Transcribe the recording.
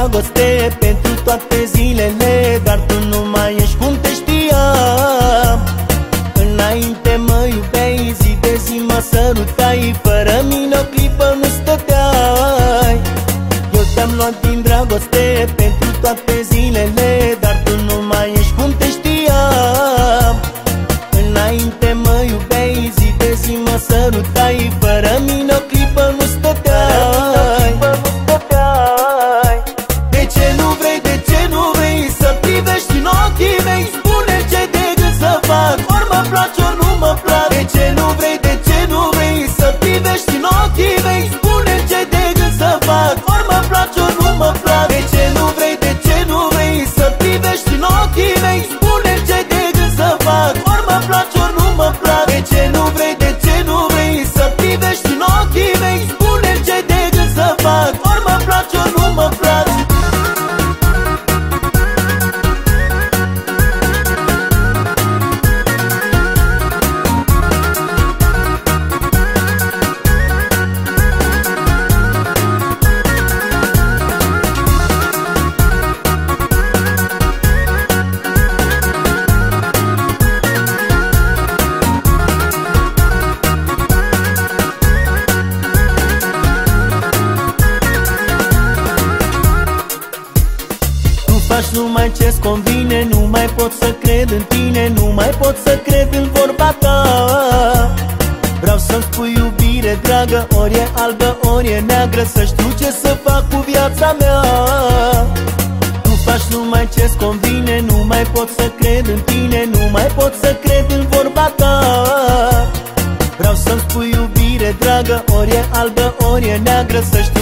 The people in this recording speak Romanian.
dragoste pentru toate zilele Dar tu nu mai ești cum te știam. Înainte mă iubeai, zi de zi mă sărutai Fără mine o clipă nu stăteai. Eu te-am luat din dragoste pentru toate zilele Dar tu faci numai ce-ți convine Nu mai pot să cred în tine Nu mai pot să cred în vorba ta. Vreau să-mi spui iubire dragă Ori e albă, ori e neagră Să știu ce să fac cu viața mea. Tu faci numai ce-ți convine Nu mai pot să cred în tine Nu mai pot să cred în vorba ta. Vreau să-mi spui iubire dragă Ori e albă, ori e neagră Să știu